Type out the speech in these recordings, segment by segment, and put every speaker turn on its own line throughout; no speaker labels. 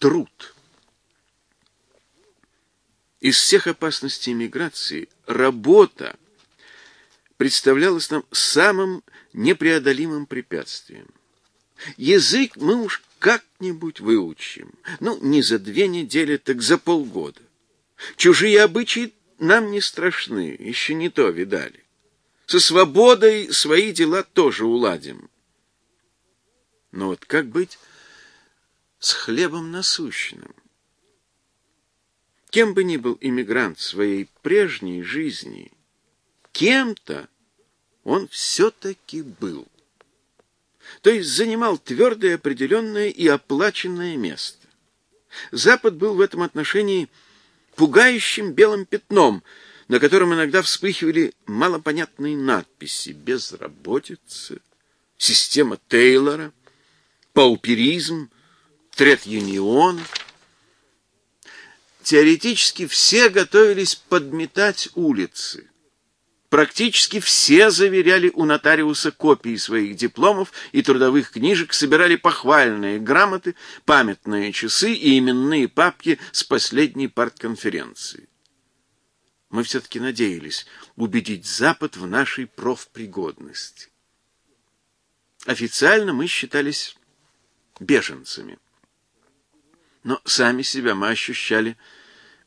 труд. Из всех опасностей миграции работа представлялась нам самым непреодолимым препятствием. Язык мы уж как-нибудь выучим. Ну, не за две недели, так за полгода. Чужие обычаи нам не страшны, еще не то видали. Со свободой свои дела тоже уладим. Но вот как быть с хлебом насущным? Кем бы ни был иммигрант в своей прежней жизни, кем-то он все-таки был. То есть занимал твердое, определенное и оплаченное место. Запад был в этом отношении пугающим белым пятном, на котором иногда вспыхивали малопонятные надписи «Безработица», «Система Тейлора», «Пауперизм», «Трет-юнион». Теоретически все готовились подметать улицы. Практически все заверяли у нотариуса копии своих дипломов и трудовых книжек, собирали похвальные грамоты, памятные часы и именные папки с последней партконференции. Мы все-таки надеялись убедить Запад в нашей профпригодности. Официально мы считались беженцами. Но сами себя мы ощущали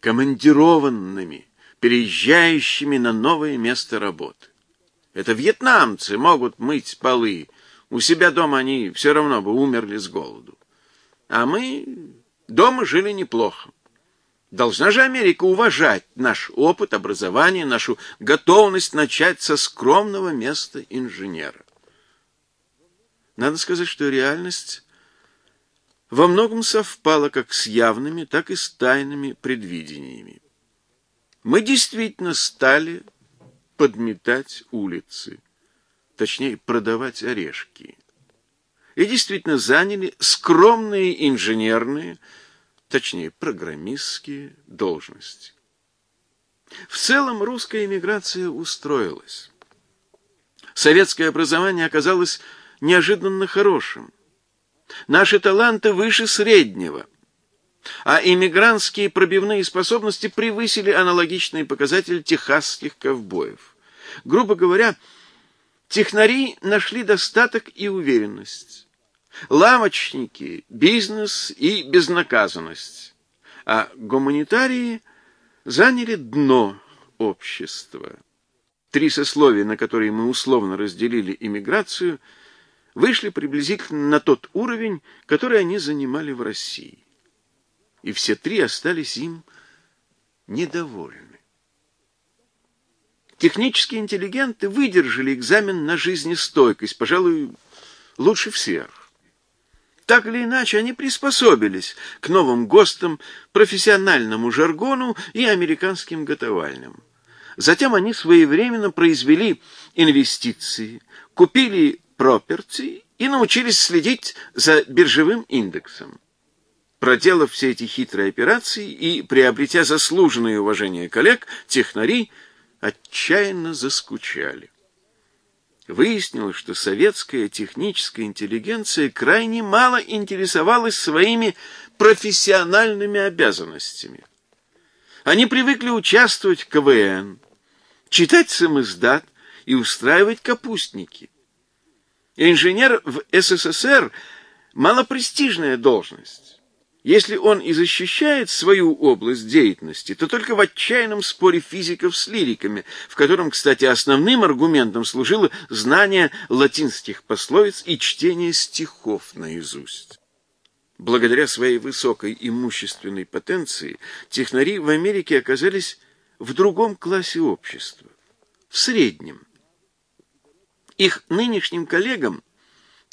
командированными, переезжающими на новое место работы. Это вьетнамцы могут мыть полы. У себя дома они все равно бы умерли с голоду. А мы дома жили неплохо. Должна же Америка уважать наш опыт образования, нашу готовность начать со скромного места инженера. Надо сказать, что реальность во многом совпала как с явными, так и с тайными предвидениями. Мы действительно стали подметать улицы, точнее, продавать орешки. И действительно заняли скромные инженерные, точнее, программистские должности. В целом русская эмиграция устроилась. Советское образование оказалось неожиданно хорошим. Наши таланты выше среднего – а иммигрантские пробивные способности превысили аналогичные показатели техасских ковбоев. Грубо говоря, технари нашли достаток и уверенность. Лавочники – бизнес и безнаказанность. А гуманитарии заняли дно общества. Три сословия, на которые мы условно разделили иммиграцию, вышли приблизительно на тот уровень, который они занимали в России и все три остались им недовольны. Технические интеллигенты выдержали экзамен на жизнестойкость, пожалуй, лучше всех. Так или иначе, они приспособились к новым ГОСТам, профессиональному жаргону и американским готовальням. Затем они своевременно произвели инвестиции, купили проперти и научились следить за биржевым индексом. Проделав все эти хитрые операции и приобретя заслуженное уважение коллег, технари отчаянно заскучали. Выяснилось, что советская техническая интеллигенция крайне мало интересовалась своими профессиональными обязанностями. Они привыкли участвовать в КВН, читать самиздат и устраивать капустники. Инженер в СССР – малопрестижная должность. Если он и защищает свою область деятельности, то только в отчаянном споре физиков с лириками, в котором, кстати, основным аргументом служило знание латинских пословиц и чтение стихов наизусть. Благодаря своей высокой имущественной потенции технари в Америке оказались в другом классе общества, в среднем. Их нынешним коллегам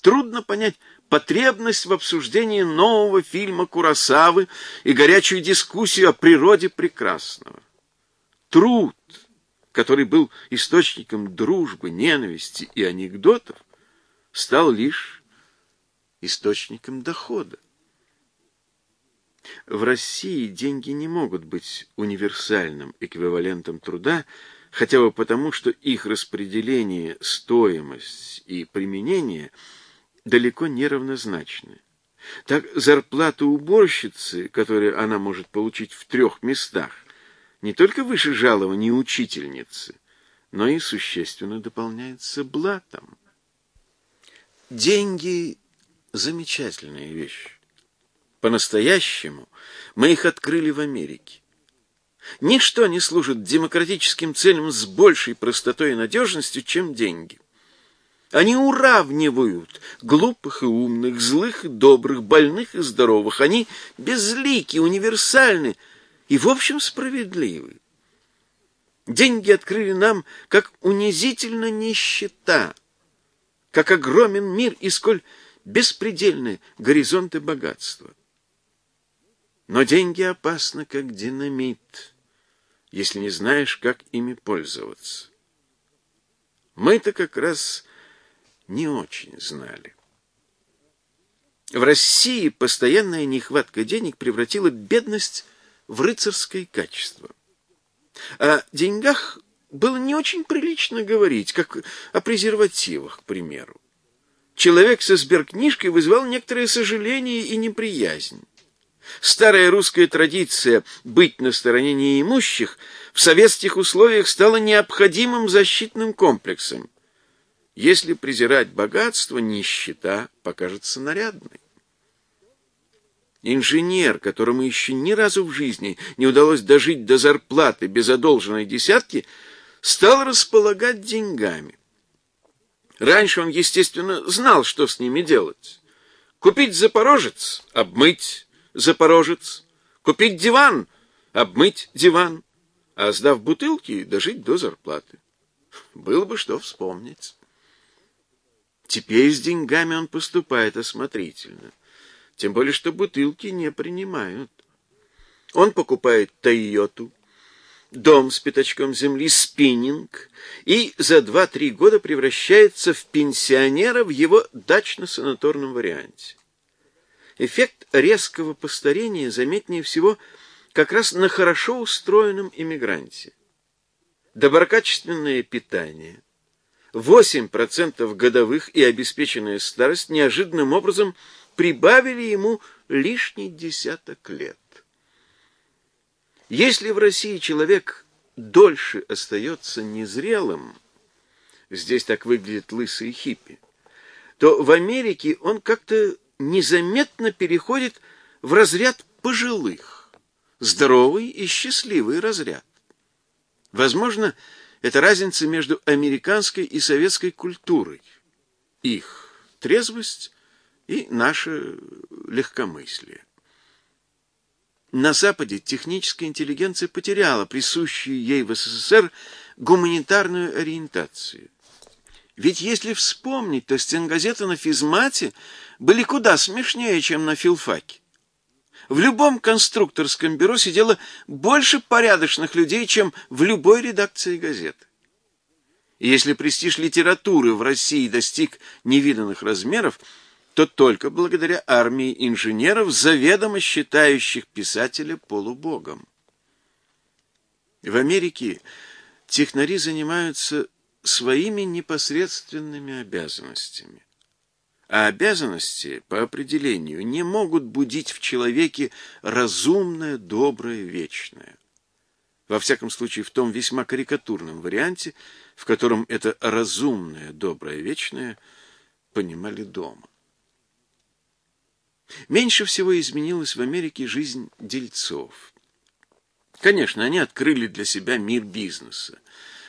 трудно понять, потребность в обсуждении нового фильма Курасавы и горячую дискуссию о природе прекрасного. Труд, который был источником дружбы, ненависти и анекдотов, стал лишь источником дохода. В России деньги не могут быть универсальным эквивалентом труда, хотя бы потому, что их распределение, стоимость и применение – далеко не равнозначны. Так зарплата уборщицы, которую она может получить в трех местах, не только выше жалования учительницы, но и существенно дополняется блатом. Деньги — замечательная вещь. По-настоящему мы их открыли в Америке. Ничто не служит демократическим целям с большей простотой и надежностью, чем деньги. Они уравнивают глупых и умных, злых и добрых, больных и здоровых. Они безлики, универсальны и, в общем, справедливы. Деньги открыли нам, как унизительно нищета, как огромен мир и сколь беспредельны горизонты богатства. Но деньги опасны, как динамит, если не знаешь, как ими пользоваться. Мы-то как раз не очень знали. В России постоянная нехватка денег превратила бедность в рыцарское качество. О деньгах было не очень прилично говорить, как о презервативах, к примеру. Человек со сберкнижкой вызвал некоторое сожаление и неприязнь. Старая русская традиция быть на стороне неимущих в советских условиях стала необходимым защитным комплексом. Если презирать богатство, нищета покажется нарядной. Инженер, которому еще ни разу в жизни не удалось дожить до зарплаты без одолженной десятки, стал располагать деньгами. Раньше он, естественно, знал, что с ними делать. Купить запорожец, обмыть запорожец, купить диван, обмыть диван, а сдав бутылки, дожить до зарплаты. Было бы что вспомнить. Теперь с деньгами он поступает осмотрительно. Тем более, что бутылки не принимают. Он покупает «Тойоту», дом с пятачком земли, спиннинг, и за два-три года превращается в пенсионера в его дачно-санаторном варианте. Эффект резкого постарения заметнее всего как раз на хорошо устроенном иммигранте. Доброкачественное питание, 8% годовых и обеспеченная старость неожиданным образом прибавили ему лишний десяток лет. Если в России человек дольше остается незрелым, здесь так выглядит лысый хиппи, то в Америке он как-то незаметно переходит в разряд пожилых, здоровый и счастливый разряд. Возможно, это разница между американской и советской культурой, их трезвость и наше легкомыслие. На Западе техническая интеллигенция потеряла присущую ей в СССР гуманитарную ориентацию. Ведь если вспомнить, то стенгазеты на физмате были куда смешнее, чем на филфаке. В любом конструкторском бюро сидело больше порядочных людей, чем в любой редакции газеты. И если престиж литературы в России достиг невиданных размеров, то только благодаря армии инженеров, заведомо считающих писателя полубогом. В Америке технари занимаются своими непосредственными обязанностями. А обязанности, по определению, не могут будить в человеке разумное, доброе, вечное. Во всяком случае, в том весьма карикатурном варианте, в котором это разумное, доброе, вечное понимали дома. Меньше всего изменилась в Америке жизнь дельцов. Конечно, они открыли для себя мир бизнеса.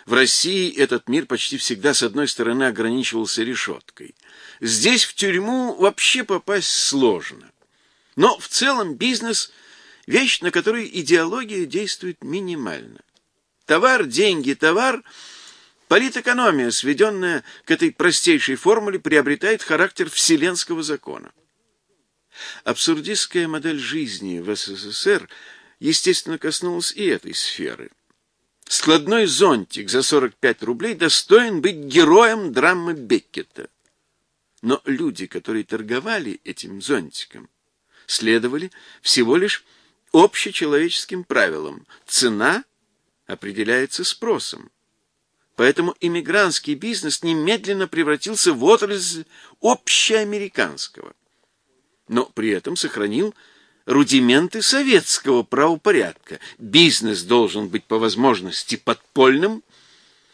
В России этот мир почти всегда с одной стороны ограничивался решеткой. Здесь в тюрьму вообще попасть сложно. Но в целом бизнес – вещь, на которой идеология действует минимально. Товар, деньги, товар – политэкономия, сведенная к этой простейшей формуле, приобретает характер вселенского закона. Абсурдистская модель жизни в СССР, естественно, коснулась и этой сферы – Складной зонтик за 45 рублей достоин быть героем драмы Беккета. Но люди, которые торговали этим зонтиком, следовали всего лишь общечеловеческим правилам. Цена определяется спросом. Поэтому иммигрантский бизнес немедленно превратился в отрасль общеамериканского. но при этом сохранил рудименты советского правопорядка. Бизнес должен быть по возможности подпольным,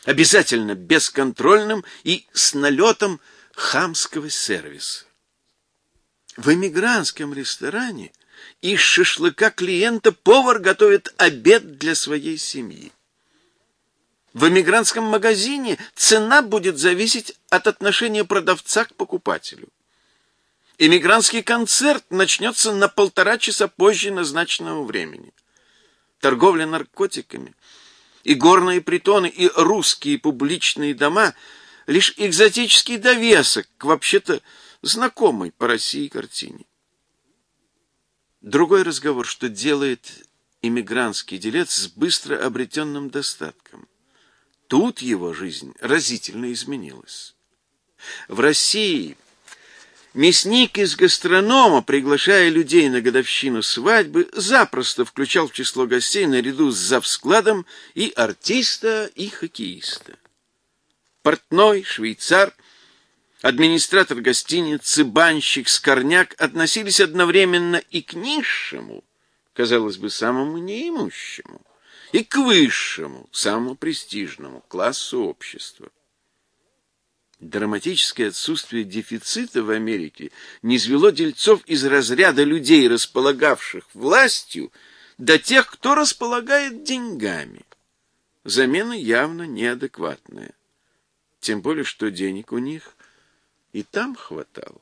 обязательно бесконтрольным и с налетом хамского сервиса. В эмигрантском ресторане из шашлыка клиента повар готовит обед для своей семьи. В эмигрантском магазине цена будет зависеть от отношения продавца к покупателю. Эмигрантский концерт начнется на полтора часа позже назначенного времени. Торговля наркотиками, и горные притоны, и русские публичные дома — лишь экзотический довесок к вообще-то знакомой по России картине. Другой разговор, что делает иммигрантский делец с быстро обретенным достатком. Тут его жизнь разительно изменилась. В России мясник из гастронома, приглашая людей на годовщину свадьбы, запросто включал в число гостей наряду с завскладом и артиста, и хоккеиста. Портной, швейцар, администратор гостиницы, банщик, скорняк относились одновременно и к низшему, казалось бы, самому неимущему, и к высшему, самому престижному классу общества. Драматическое отсутствие дефицита в Америке низвело дельцов из разряда людей, располагавших властью, до тех, кто располагает деньгами. Замена явно неадекватная. Тем более, что денег у них и там хватало.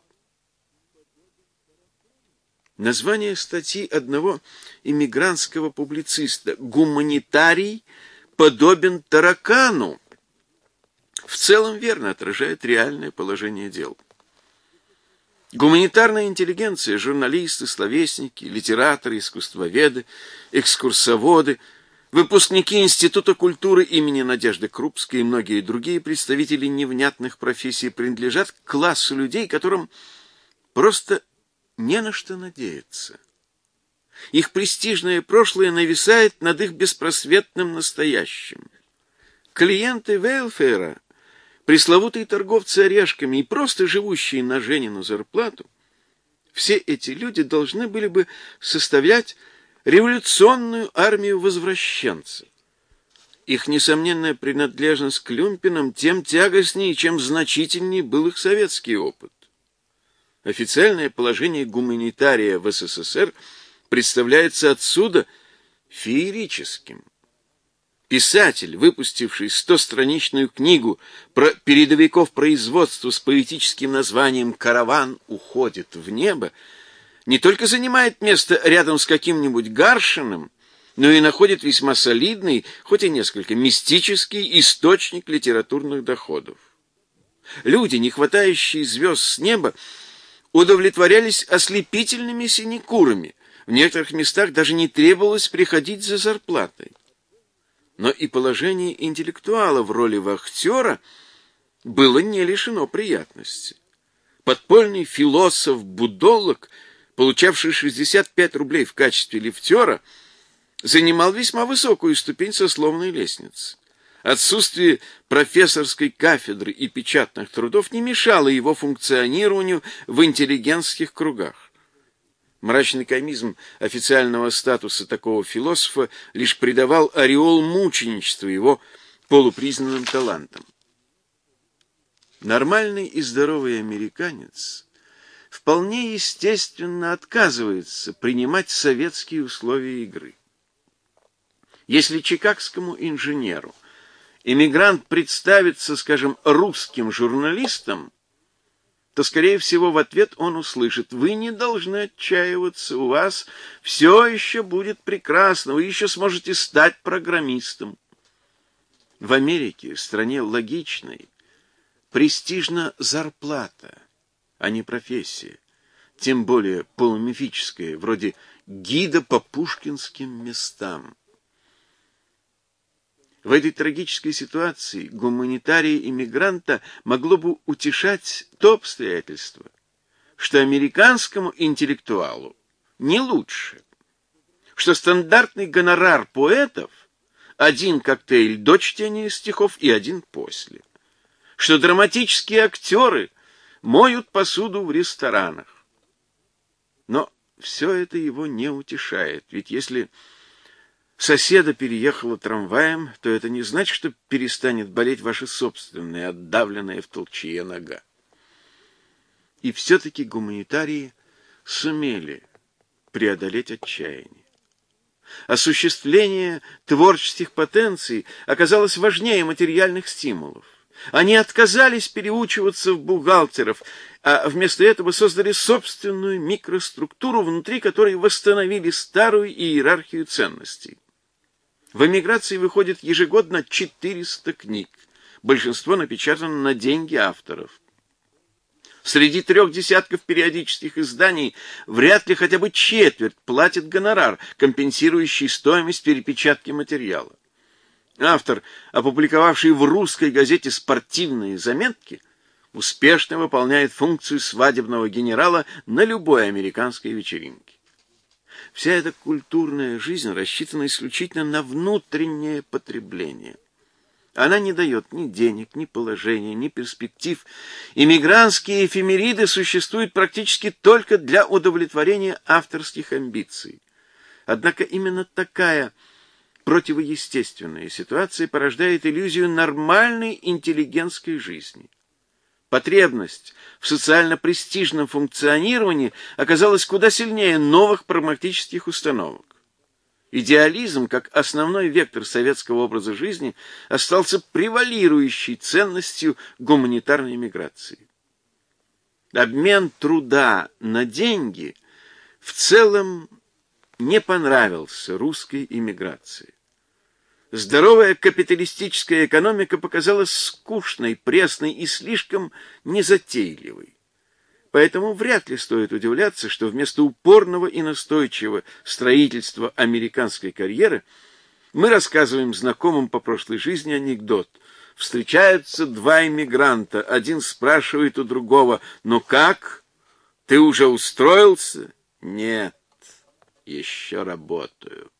Название статьи одного иммигрантского публициста «Гуманитарий подобен таракану» в целом верно отражает реальное положение дел. Гуманитарная интеллигенция, журналисты, словесники, литераторы, искусствоведы, экскурсоводы, выпускники Института культуры имени Надежды Крупской и многие другие представители невнятных профессий принадлежат к классу людей, которым просто не на что надеяться. Их престижное прошлое нависает над их беспросветным настоящим. Клиенты Вейлфера, пресловутые торговцы орешками и просто живущие на Женину зарплату, все эти люди должны были бы составлять революционную армию возвращенцев. Их несомненная принадлежность к люмпинам тем тягостнее, чем значительнее был их советский опыт. Официальное положение гуманитария в СССР представляется отсюда феерическим. Писатель, выпустивший стостраничную книгу про передовиков производства с поэтическим названием «Караван уходит в небо», не только занимает место рядом с каким-нибудь Гаршиным, но и находит весьма солидный, хоть и несколько мистический источник литературных доходов. Люди, не хватающие звезд с неба, удовлетворялись ослепительными синекурами. В некоторых местах даже не требовалось приходить за зарплатой. Но и положение интеллектуала в роли вахтера было не лишено приятности. Подпольный философ-будолог, получавший 65 рублей в качестве лифтера, занимал весьма высокую ступень сословной лестницы. Отсутствие профессорской кафедры и печатных трудов не мешало его функционированию в интеллигентских кругах. Мрачный комизм официального статуса такого философа лишь придавал ореол мученичества его полупризнанным талантам. Нормальный и здоровый американец вполне естественно отказывается принимать советские условия игры. Если чикагскому инженеру иммигрант представится, скажем, русским журналистом, то, скорее всего, в ответ он услышит, вы не должны отчаиваться, у вас все еще будет прекрасно, вы еще сможете стать программистом. В Америке, стране логичной, престижна зарплата, а не профессия, тем более полумифическая, вроде гида по пушкинским местам. В этой трагической ситуации гуманитария-иммигранта могло бы утешать то обстоятельство, что американскому интеллектуалу не лучше, что стандартный гонорар поэтов один коктейль до чтения стихов и один после, что драматические актеры моют посуду в ресторанах. Но все это его не утешает, ведь если соседа переехала трамваем, то это не значит, что перестанет болеть ваша собственная, отдавленная в толчье нога. И все-таки гуманитарии сумели преодолеть отчаяние. Осуществление творческих потенций оказалось важнее материальных стимулов. Они отказались переучиваться в бухгалтеров, а вместо этого создали собственную микроструктуру, внутри которой восстановили старую иерархию ценностей. В эмиграции выходит ежегодно 400 книг. Большинство напечатано на деньги авторов. Среди трех десятков периодических изданий вряд ли хотя бы четверть платит гонорар, компенсирующий стоимость перепечатки материала. Автор, опубликовавший в русской газете спортивные заметки, успешно выполняет функцию свадебного генерала на любой американской вечеринке. Вся эта культурная жизнь рассчитана исключительно на внутреннее потребление. Она не дает ни денег, ни положения, ни перспектив. Иммигрантские эфемериды существуют практически только для удовлетворения авторских амбиций. Однако именно такая противоестественная ситуация порождает иллюзию нормальной интеллигентской жизни. Потребность в социально-престижном функционировании оказалась куда сильнее новых прагматических установок. Идеализм, как основной вектор советского образа жизни, остался превалирующей ценностью гуманитарной миграции. Обмен труда на деньги в целом не понравился русской иммиграции. Здоровая капиталистическая экономика показалась скучной, пресной и слишком незатейливой. Поэтому вряд ли стоит удивляться, что вместо упорного и настойчивого строительства американской карьеры мы рассказываем знакомым по прошлой жизни анекдот. Встречаются два иммигранта, один спрашивает у другого, «Ну как? Ты уже устроился?» «Нет, еще работаю».